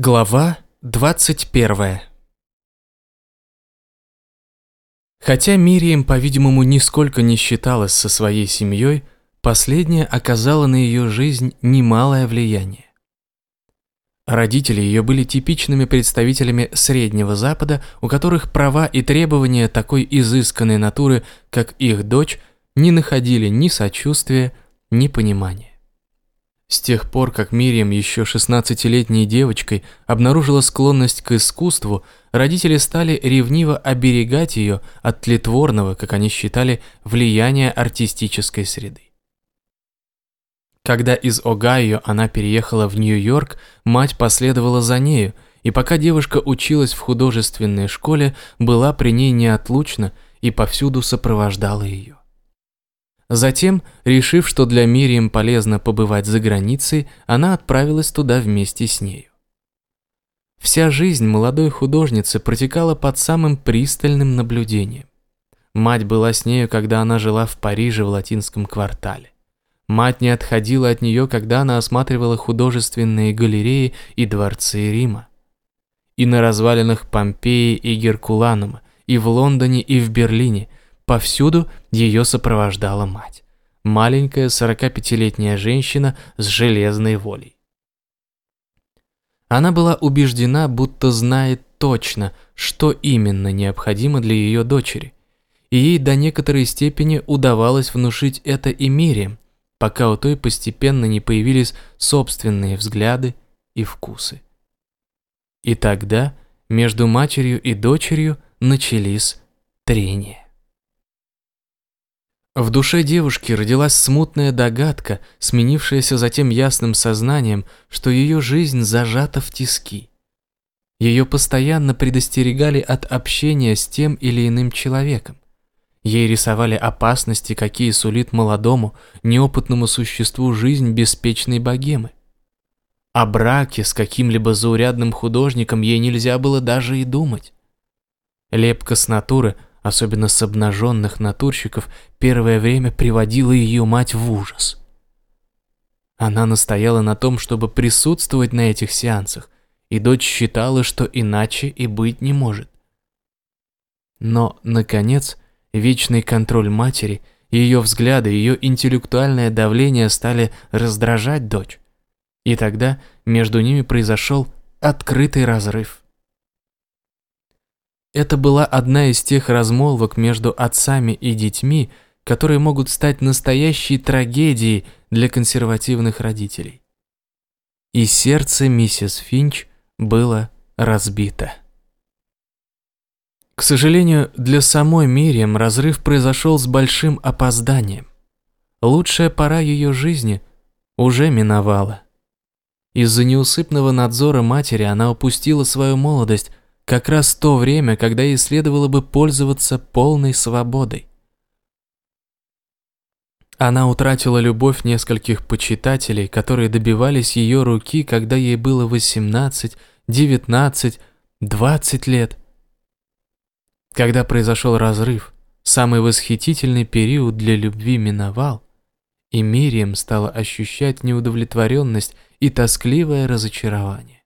Глава 21 Хотя Мирием, по-видимому, нисколько не считалась со своей семьей, последняя оказала на ее жизнь немалое влияние. Родители ее были типичными представителями Среднего Запада, у которых права и требования такой изысканной натуры, как их дочь, не находили ни сочувствия, ни понимания. С тех пор, как Мириам еще 16-летней девочкой обнаружила склонность к искусству, родители стали ревниво оберегать ее от тлетворного, как они считали, влияния артистической среды. Когда из Огайо она переехала в Нью-Йорк, мать последовала за нею, и пока девушка училась в художественной школе, была при ней неотлучна и повсюду сопровождала ее. Затем, решив, что для Мирием полезно побывать за границей, она отправилась туда вместе с нею. Вся жизнь молодой художницы протекала под самым пристальным наблюдением. Мать была с нею, когда она жила в Париже в латинском квартале. Мать не отходила от нее, когда она осматривала художественные галереи и дворцы Рима. И на развалинах Помпеи и Геркуланума, и в Лондоне, и в Берлине – Повсюду ее сопровождала мать. Маленькая 45-летняя женщина с железной волей. Она была убеждена, будто знает точно, что именно необходимо для ее дочери. И ей до некоторой степени удавалось внушить это и Мире, пока у той постепенно не появились собственные взгляды и вкусы. И тогда между матерью и дочерью начались трения. В душе девушки родилась смутная догадка, сменившаяся затем ясным сознанием, что ее жизнь зажата в тиски. Ее постоянно предостерегали от общения с тем или иным человеком. Ей рисовали опасности, какие сулит молодому, неопытному существу жизнь беспечной богемы. О браке с каким-либо заурядным художником ей нельзя было даже и думать. Лепка с натуры – особенно с обнаженных натурщиков, первое время приводила ее мать в ужас. Она настояла на том, чтобы присутствовать на этих сеансах, и дочь считала, что иначе и быть не может. Но, наконец, вечный контроль матери, ее взгляды, ее интеллектуальное давление стали раздражать дочь. И тогда между ними произошел открытый разрыв. Это была одна из тех размолвок между отцами и детьми, которые могут стать настоящей трагедией для консервативных родителей. И сердце миссис Финч было разбито. К сожалению, для самой Мириам разрыв произошел с большим опозданием. Лучшая пора ее жизни уже миновала. Из-за неусыпного надзора матери она упустила свою молодость, как раз то время, когда ей следовало бы пользоваться полной свободой. Она утратила любовь нескольких почитателей, которые добивались ее руки, когда ей было 18, 19, 20 лет. Когда произошел разрыв, самый восхитительный период для любви миновал, и Мирием стала ощущать неудовлетворенность и тоскливое разочарование.